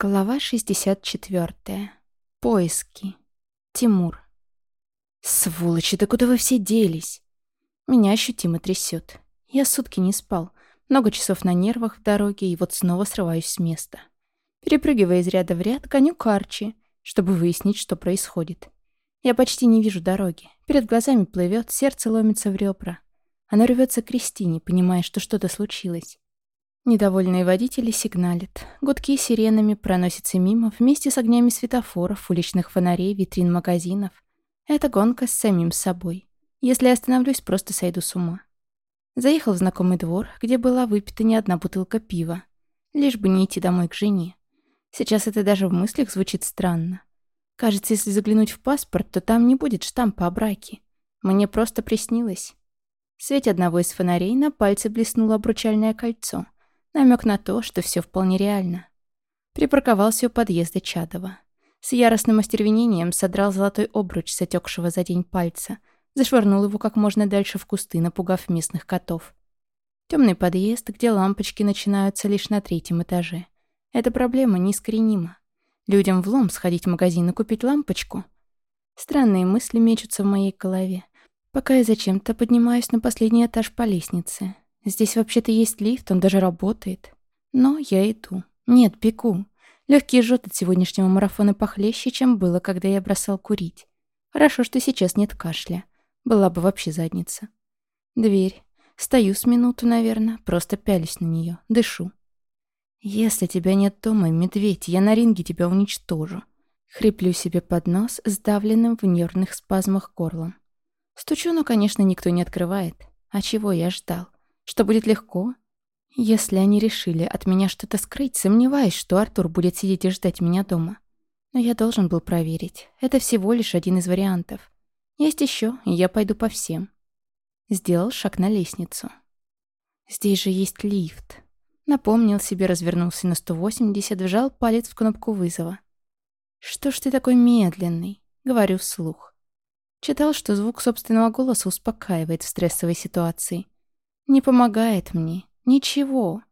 Глава 64. Поиски. Тимур. «Сволочи, да куда вы все делись?» Меня ощутимо трясет. Я сутки не спал. Много часов на нервах в дороге, и вот снова срываюсь с места. Перепрыгивая из ряда в ряд, гоню к Арчи, чтобы выяснить, что происходит. Я почти не вижу дороги. Перед глазами плывет, сердце ломится в ребра. Оно рвется к Кристине, понимая, что что-то случилось. Недовольные водители сигналят. Гудки сиренами проносятся мимо вместе с огнями светофоров, уличных фонарей, витрин магазинов. Это гонка с самим собой. Если остановлюсь, просто сойду с ума. Заехал в знакомый двор, где была выпита не одна бутылка пива. Лишь бы не идти домой к жене. Сейчас это даже в мыслях звучит странно. Кажется, если заглянуть в паспорт, то там не будет штампа о браке. Мне просто приснилось. В свете одного из фонарей на пальце блеснуло обручальное кольцо — Намек на то, что все вполне реально. Припарковался у подъезда Чадова. С яростным остервенением содрал золотой обруч с отекшего за день пальца, зашвырнул его как можно дальше в кусты, напугав местных котов. Темный подъезд, где лампочки начинаются лишь на третьем этаже. Эта проблема неискоренима. Людям влом сходить в магазин и купить лампочку. Странные мысли мечутся в моей голове, пока я зачем-то поднимаюсь на последний этаж по лестнице. Здесь вообще-то есть лифт, он даже работает. Но я иду. Нет, пеку. Легкий жжет от сегодняшнего марафона похлеще, чем было, когда я бросал курить. Хорошо, что сейчас нет кашля. Была бы вообще задница. Дверь. Стою с минуту, наверное, просто пялюсь на нее, дышу. «Если тебя нет дома, медведь, я на ринге тебя уничтожу». Хриплю себе под нос, сдавленным в нервных спазмах горлом. Стучу, но, конечно, никто не открывает. А чего я ждал? Что будет легко? Если они решили от меня что-то скрыть, сомневаюсь, что Артур будет сидеть и ждать меня дома. Но я должен был проверить. Это всего лишь один из вариантов. Есть еще, и я пойду по всем. Сделал шаг на лестницу. Здесь же есть лифт. Напомнил себе, развернулся на 180, вжал палец в кнопку вызова. «Что ж ты такой медленный?» — говорю вслух. Читал, что звук собственного голоса успокаивает в стрессовой ситуации — не помогает мне. Ничего.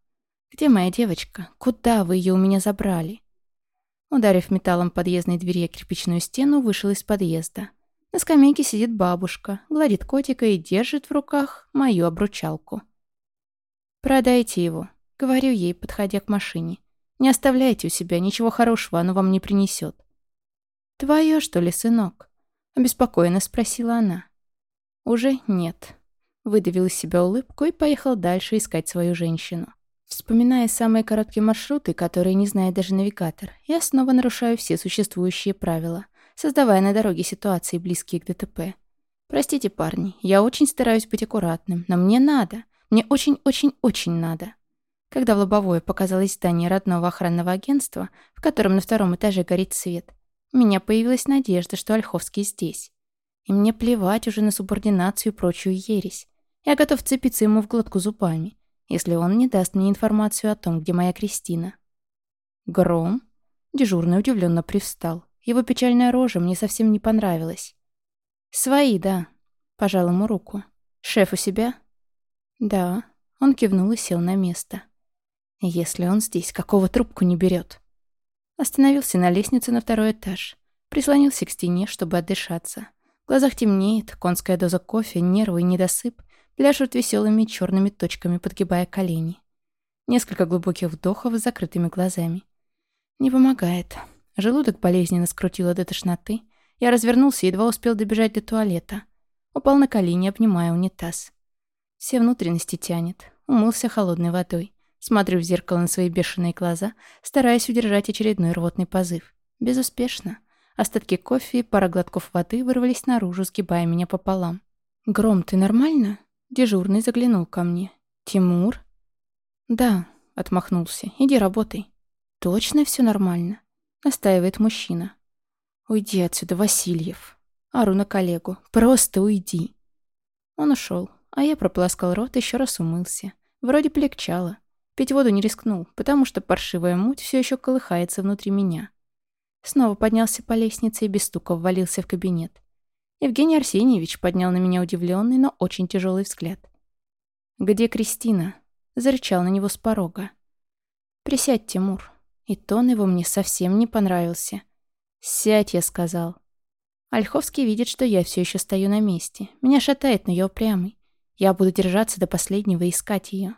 Где моя девочка? Куда вы ее у меня забрали? Ударив металлом подъездной двери о кирпичную стену, вышел из подъезда. На скамейке сидит бабушка, гладит котика и держит в руках мою обручалку. «Продайте его», — говорю ей, подходя к машине. «Не оставляйте у себя, ничего хорошего оно вам не принесет». «Твое, что ли, сынок?» — обеспокоенно спросила она. «Уже нет. Выдавил из себя улыбку и поехал дальше искать свою женщину. Вспоминая самые короткие маршруты, которые не знает даже навигатор, я снова нарушаю все существующие правила, создавая на дороге ситуации, близкие к ДТП. Простите, парни, я очень стараюсь быть аккуратным, но мне надо. Мне очень-очень-очень надо. Когда в лобовое показалось здание родного охранного агентства, в котором на втором этаже горит свет, у меня появилась надежда, что Ольховский здесь. И мне плевать уже на субординацию и прочую ересь. Я готов цепиться ему в глотку зубами, если он не даст мне информацию о том, где моя Кристина. Гром? Дежурный удивленно привстал. Его печальная рожа мне совсем не понравилась. «Свои, да», — пожал ему руку. «Шеф у себя?» «Да». Он кивнул и сел на место. «Если он здесь, какого трубку не берет?» Остановился на лестнице на второй этаж. Прислонился к стене, чтобы отдышаться. В глазах темнеет, конская доза кофе, нервы и недосып пляшут веселыми черными точками, подгибая колени. Несколько глубоких вдохов с закрытыми глазами. Не помогает. Желудок болезненно скрутило до тошноты. Я развернулся и едва успел добежать до туалета. Упал на колени, обнимая унитаз. Все внутренности тянет. Умылся холодной водой. Смотрю в зеркало на свои бешеные глаза, стараясь удержать очередной рвотный позыв. Безуспешно. Остатки кофе и пара глотков воды вырвались наружу, сгибая меня пополам. «Гром, ты нормально?» Дежурный заглянул ко мне. «Тимур?» «Да», — отмахнулся. «Иди работай». «Точно все нормально?» — настаивает мужчина. «Уйди отсюда, Васильев». Ару на коллегу. «Просто уйди». Он ушел, а я прополоскал рот, еще раз умылся. Вроде полегчало. Пить воду не рискнул, потому что паршивая муть все еще колыхается внутри меня. Снова поднялся по лестнице и без стука ввалился в кабинет. Евгений Арсеньевич поднял на меня удивленный, но очень тяжелый взгляд. «Где Кристина?» — зарычал на него с порога. «Присядь, Тимур». И тон его мне совсем не понравился. «Сядь», — я сказал. Ольховский видит, что я все еще стою на месте. Меня шатает, но я упрямый. Я буду держаться до последнего и искать ее.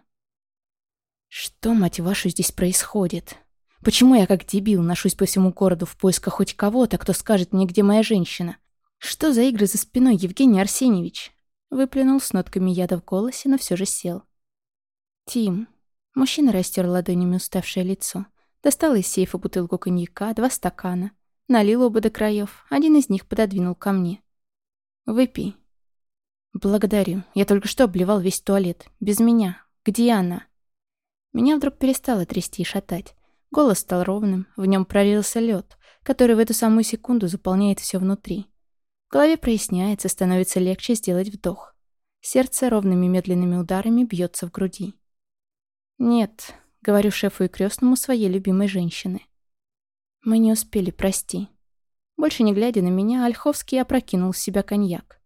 Что, мать вашу, здесь происходит? Почему я, как дебил, ношусь по всему городу в поисках хоть кого-то, кто скажет мне, где моя женщина? Что за игры за спиной, Евгений Арсеньевич? Выплюнул с нотками яда в голосе, но все же сел. Тим. Мужчина растер ладонями уставшее лицо. Достал из сейфа бутылку коньяка, два стакана. Налил оба до краев. Один из них пододвинул ко мне. «Выпей». «Благодарю. Я только что обливал весь туалет. Без меня. Где она?» Меня вдруг перестало трясти и шатать. Голос стал ровным, в нем пролился лед, который в эту самую секунду заполняет все внутри. В голове проясняется, становится легче сделать вдох. Сердце ровными медленными ударами бьется в груди. «Нет», — говорю шефу и крестному своей любимой женщины. «Мы не успели, прости». Больше не глядя на меня, Ольховский опрокинул в себя коньяк.